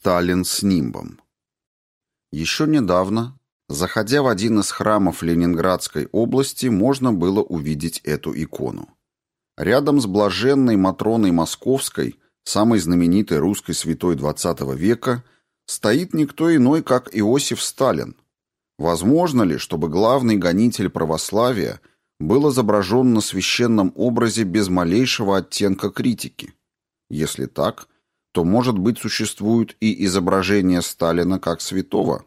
Сталин с нимбом. Еще недавно, заходя в один из храмов Ленинградской области, можно было увидеть эту икону. Рядом с блаженной Матроной Московской, самой знаменитой русской святой XX века, стоит никто иной, как Иосиф Сталин. Возможно ли, чтобы главный гонитель православия был изображен на священном образе без малейшего оттенка критики? Если так, то, может быть, существует и изображение Сталина как святого?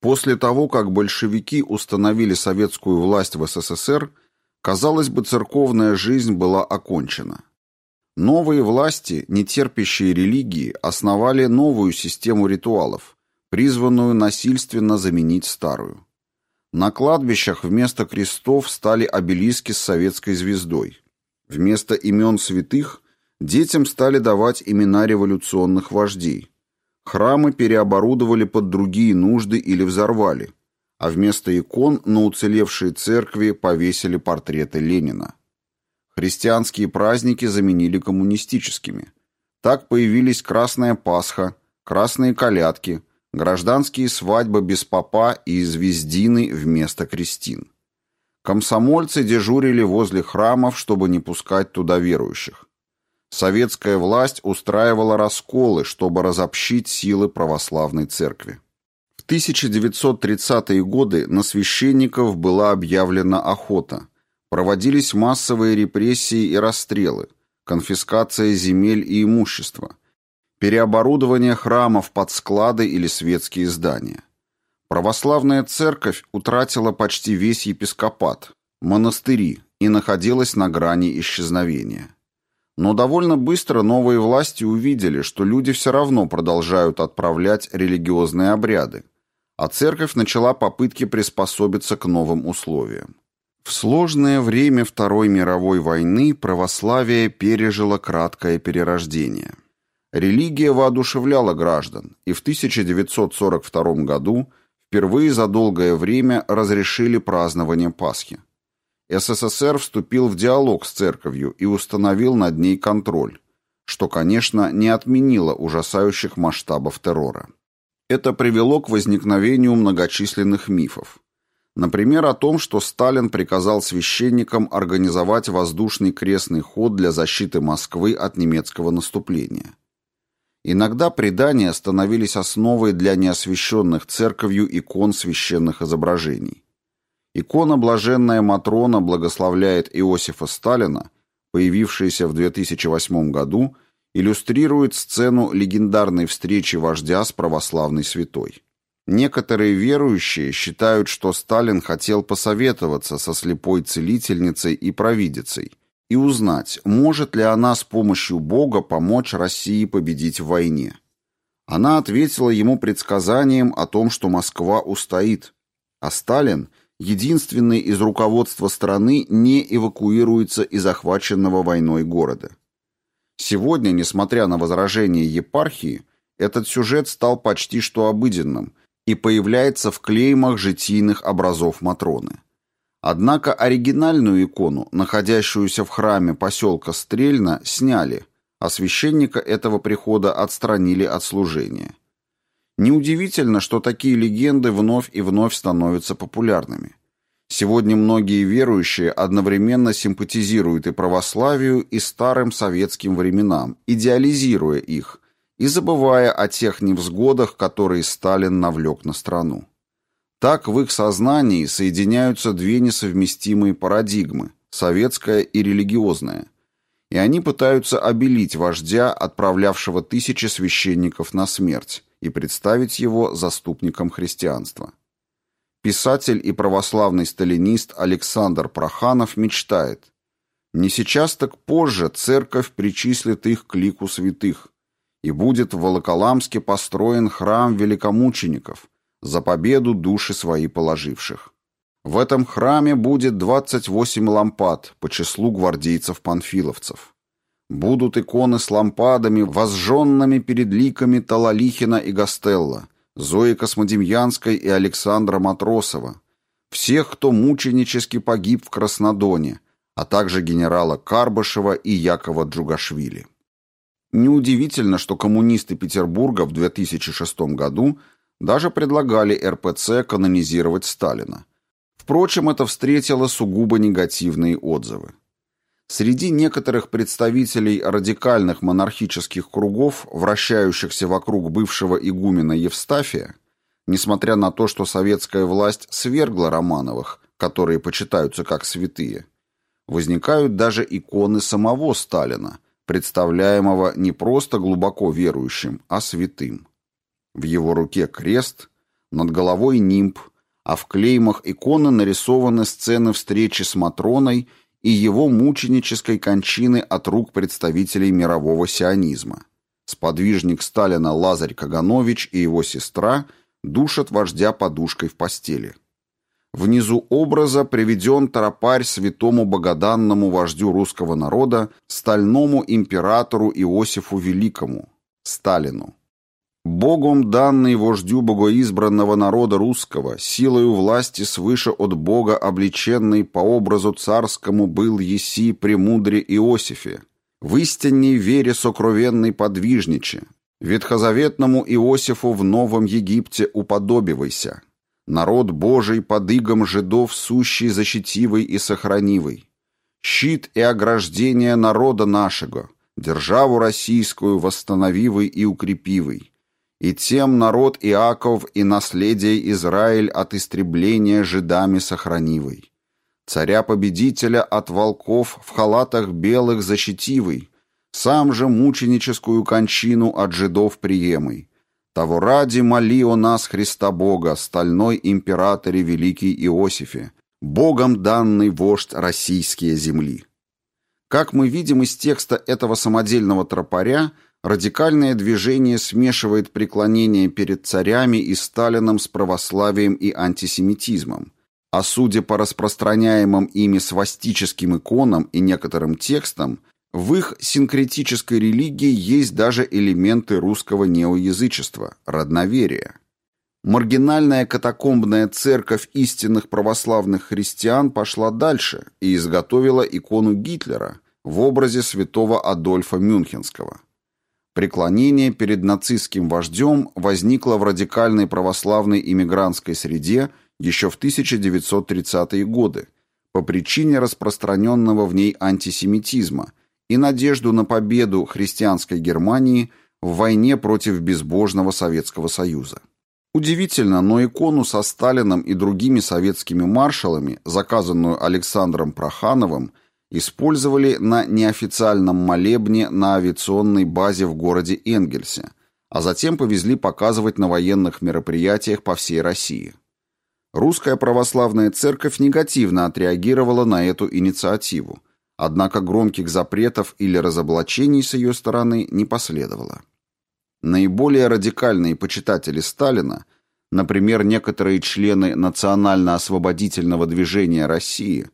После того, как большевики установили советскую власть в СССР, казалось бы, церковная жизнь была окончена. Новые власти, не терпящие религии, основали новую систему ритуалов, призванную насильственно заменить старую. На кладбищах вместо крестов стали обелиски с советской звездой. Вместо имен святых Детям стали давать имена революционных вождей. Храмы переоборудовали под другие нужды или взорвали, а вместо икон на уцелевшие церкви повесили портреты Ленина. Христианские праздники заменили коммунистическими. Так появились Красная Пасха, Красные Колядки, гражданские свадьбы без попа и звездины вместо крестин. Комсомольцы дежурили возле храмов, чтобы не пускать туда верующих. Советская власть устраивала расколы, чтобы разобщить силы православной церкви. В 1930-е годы на священников была объявлена охота. Проводились массовые репрессии и расстрелы, конфискация земель и имущества, переоборудование храмов под склады или светские здания. Православная церковь утратила почти весь епископат, монастыри и находилась на грани исчезновения. Но довольно быстро новые власти увидели, что люди все равно продолжают отправлять религиозные обряды, а церковь начала попытки приспособиться к новым условиям. В сложное время Второй мировой войны православие пережило краткое перерождение. Религия воодушевляла граждан, и в 1942 году впервые за долгое время разрешили празднование Пасхи. СССР вступил в диалог с церковью и установил над ней контроль, что, конечно, не отменило ужасающих масштабов террора. Это привело к возникновению многочисленных мифов. Например, о том, что Сталин приказал священникам организовать воздушный крестный ход для защиты Москвы от немецкого наступления. Иногда предания становились основой для неосвященных церковью икон священных изображений. Икона «Блаженная Матрона» благословляет Иосифа Сталина, появившаяся в 2008 году, иллюстрирует сцену легендарной встречи вождя с православной святой. Некоторые верующие считают, что Сталин хотел посоветоваться со слепой целительницей и провидицей и узнать, может ли она с помощью Бога помочь России победить в войне. Она ответила ему предсказанием о том, что Москва устоит, а Сталин – единственный из руководства страны не эвакуируется из захваченного войной города. Сегодня, несмотря на возражения епархии, этот сюжет стал почти что обыденным и появляется в клеймах житийных образов Матроны. Однако оригинальную икону, находящуюся в храме поселка Стрельна, сняли, а священника этого прихода отстранили от служения. Неудивительно, что такие легенды вновь и вновь становятся популярными. Сегодня многие верующие одновременно симпатизируют и православию, и старым советским временам, идеализируя их и забывая о тех невзгодах, которые Сталин навлек на страну. Так в их сознании соединяются две несовместимые парадигмы – советская и религиозная, и они пытаются обелить вождя, отправлявшего тысячи священников на смерть, и представить его заступником христианства. Писатель и православный сталинист Александр Проханов мечтает «Не сейчас, так позже церковь причислит их к лику святых, и будет в Волоколамске построен храм великомучеников за победу души свои положивших. В этом храме будет 28 лампад по числу гвардейцев-панфиловцев. Будут иконы с лампадами, возжженными перед ликами Талалихина и Гастелла, Зои Космодемьянской и Александра Матросова, всех, кто мученически погиб в Краснодоне, а также генерала Карбышева и Якова Джугашвили. Неудивительно, что коммунисты Петербурга в 2006 году даже предлагали РПЦ канонизировать Сталина. Впрочем, это встретило сугубо негативные отзывы. Среди некоторых представителей радикальных монархических кругов, вращающихся вокруг бывшего игумена Евстафия, несмотря на то, что советская власть свергла Романовых, которые почитаются как святые, возникают даже иконы самого Сталина, представляемого не просто глубоко верующим, а святым. В его руке крест, над головой нимб, а в клеймах иконы нарисованы сцены встречи с Матроной и его мученической кончины от рук представителей мирового сионизма. Сподвижник Сталина Лазарь Каганович и его сестра душат вождя подушкой в постели. Внизу образа приведен тропарь святому богоданному вождю русского народа, стальному императору Иосифу Великому, Сталину. Богом данный вождю богоизбранного народа русского, силою власти свыше от Бога обличенный по образу царскому был еси премудре Иосифе, в истинней вере сокровенной подвижниче, ветхозаветному Иосифу в Новом Египте уподобивайся, народ Божий под игом жидов сущий защитивый и сохранивый, щит и ограждение народа нашего, державу российскую восстановивый и укрепивый, и тем народ Иаков и наследие Израиль от истребления жидами сохранивый. Царя-победителя от волков в халатах белых защитивый, сам же мученическую кончину от жидов приемый, того ради моли о нас Христа Бога, стальной императоре великий Иосифе, Богом данный вождь российские земли. Как мы видим из текста этого самодельного тропаря, радикальное движение смешивает преклонение перед царями и Сталином с православием и антисемитизмом, а судя по распространяемым ими свастическим иконам и некоторым текстам – в их синкретической религии есть даже элементы русского неоязычества, родноверия. Маргинальная катакомбная церковь истинных православных христиан пошла дальше и изготовила икону Гитлера в образе святого Адольфа Мюнхенского. Преклонение перед нацистским вождем возникло в радикальной православной иммигрантской среде еще в 1930-е годы по причине распространенного в ней антисемитизма – и надежду на победу христианской Германии в войне против безбожного Советского Союза. Удивительно, но икону со Сталином и другими советскими маршалами, заказанную Александром Прохановым, использовали на неофициальном молебне на авиационной базе в городе Энгельсе, а затем повезли показывать на военных мероприятиях по всей России. Русская православная церковь негативно отреагировала на эту инициативу – Однако громких запретов или разоблачений с ее стороны не последовало. Наиболее радикальные почитатели Сталина, например, некоторые члены Национально-освободительного движения России,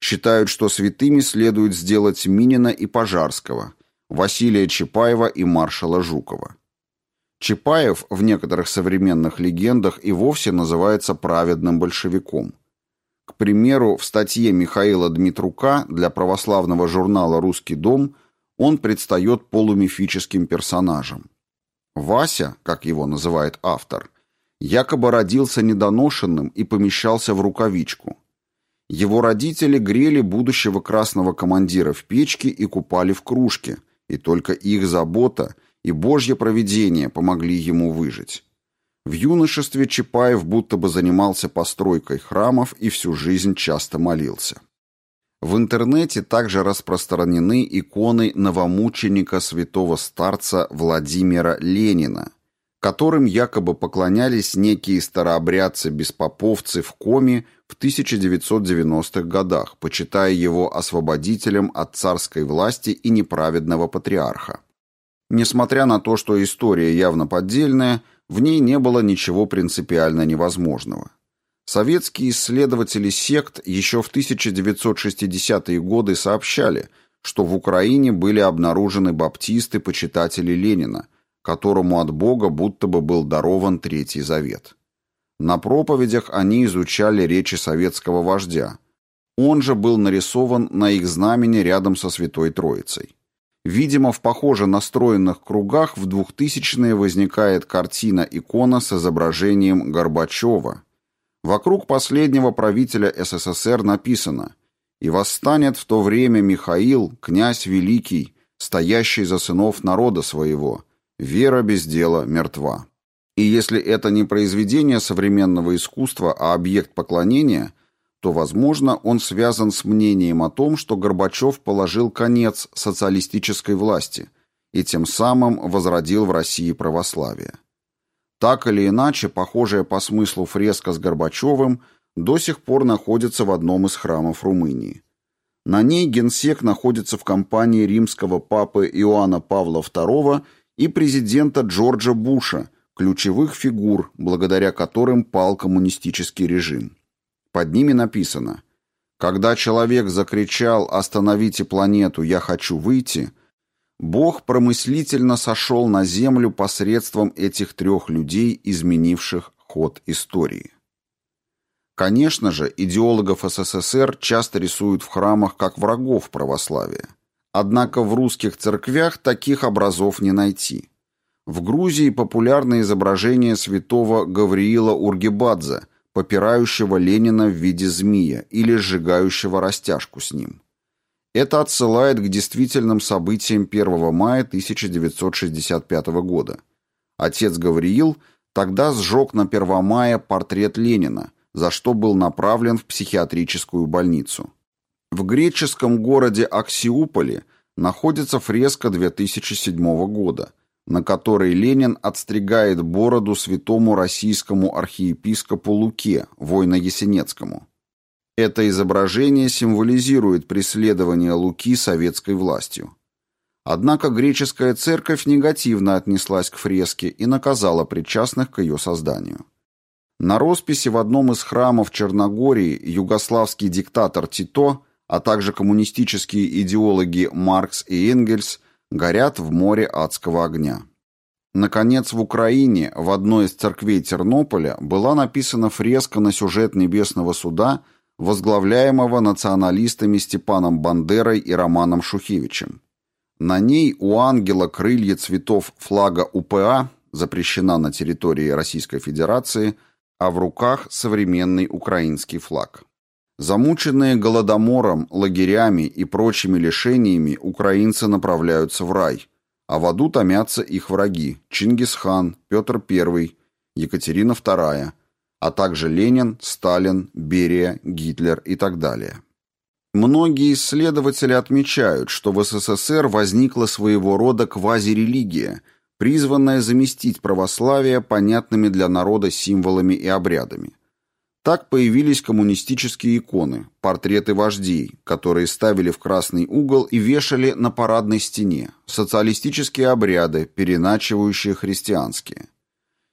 считают, что святыми следует сделать Минина и Пожарского, Василия Чапаева и маршала Жукова. Чапаев в некоторых современных легендах и вовсе называется праведным большевиком. К примеру, в статье Михаила Дмитрука для православного журнала «Русский дом» он предстает полумифическим персонажем. Вася, как его называет автор, якобы родился недоношенным и помещался в рукавичку. Его родители грели будущего красного командира в печке и купали в кружке, и только их забота и божье провидение помогли ему выжить. В юношестве Чапаев будто бы занимался постройкой храмов и всю жизнь часто молился. В интернете также распространены иконы новомученика святого старца Владимира Ленина, которым якобы поклонялись некие старообрядцы-беспоповцы в Коме в 1990-х годах, почитая его освободителем от царской власти и неправедного патриарха. Несмотря на то, что история явно поддельная, в ней не было ничего принципиально невозможного. Советские исследователи сект еще в 1960-е годы сообщали, что в Украине были обнаружены баптисты-почитатели Ленина, которому от Бога будто бы был дарован Третий Завет. На проповедях они изучали речи советского вождя. Он же был нарисован на их знамени рядом со Святой Троицей. Видимо, в похоже настроенных кругах в 2000-е возникает картина-икона с изображением Горбачева. Вокруг последнего правителя СССР написано «И восстанет в то время Михаил, князь великий, стоящий за сынов народа своего. Вера без дела мертва». И если это не произведение современного искусства, а объект поклонения – то, возможно, он связан с мнением о том, что Горбачев положил конец социалистической власти и тем самым возродил в России православие. Так или иначе, похожая по смыслу фреска с Горбачевым до сих пор находится в одном из храмов Румынии. На ней генсек находится в компании римского папы Иоанна Павла II и президента Джорджа Буша, ключевых фигур, благодаря которым пал коммунистический режим. Под ними написано «Когда человек закричал «Остановите планету, я хочу выйти», Бог промыслительно сошел на землю посредством этих трех людей, изменивших ход истории. Конечно же, идеологов СССР часто рисуют в храмах как врагов православия. Однако в русских церквях таких образов не найти. В Грузии популярны изображения святого Гавриила Ургебадзе, попирающего Ленина в виде змея или сжигающего растяжку с ним. Это отсылает к действительным событиям 1 мая 1965 года. Отец Гавриил тогда сжег на 1 мая портрет Ленина, за что был направлен в психиатрическую больницу. В греческом городе Аксиуполе находится фреска 2007 года – на которой Ленин отстригает бороду святому российскому архиепископу Луке, воино-ясенецкому. Это изображение символизирует преследование Луки советской властью. Однако греческая церковь негативно отнеслась к фреске и наказала причастных к ее созданию. На росписи в одном из храмов Черногории югославский диктатор Тито, а также коммунистические идеологи Маркс и Энгельс – горят в море адского огня. Наконец, в Украине в одной из церквей Тернополя была написана фреска на сюжет Небесного суда, возглавляемого националистами Степаном Бандерой и Романом Шухевичем. На ней у ангела крылья цветов флага УПА, запрещена на территории Российской Федерации, а в руках современный украинский флаг. Замученные голодомором, лагерями и прочими лишениями украинцы направляются в рай, а в аду томятся их враги Чингисхан, Петр I, Екатерина II, а также Ленин, Сталин, Берия, Гитлер и так далее. Многие исследователи отмечают, что в СССР возникла своего рода квазирелигия, призванная заместить православие понятными для народа символами и обрядами. Так появились коммунистические иконы, портреты вождей, которые ставили в красный угол и вешали на парадной стене, социалистические обряды, переначивающие христианские.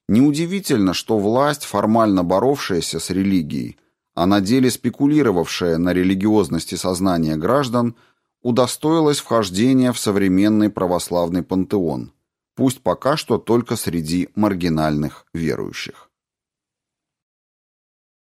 Неудивительно, что власть, формально боровшаяся с религией, а на деле спекулировавшая на религиозности сознания граждан, удостоилась вхождения в современный православный пантеон, пусть пока что только среди маргинальных верующих.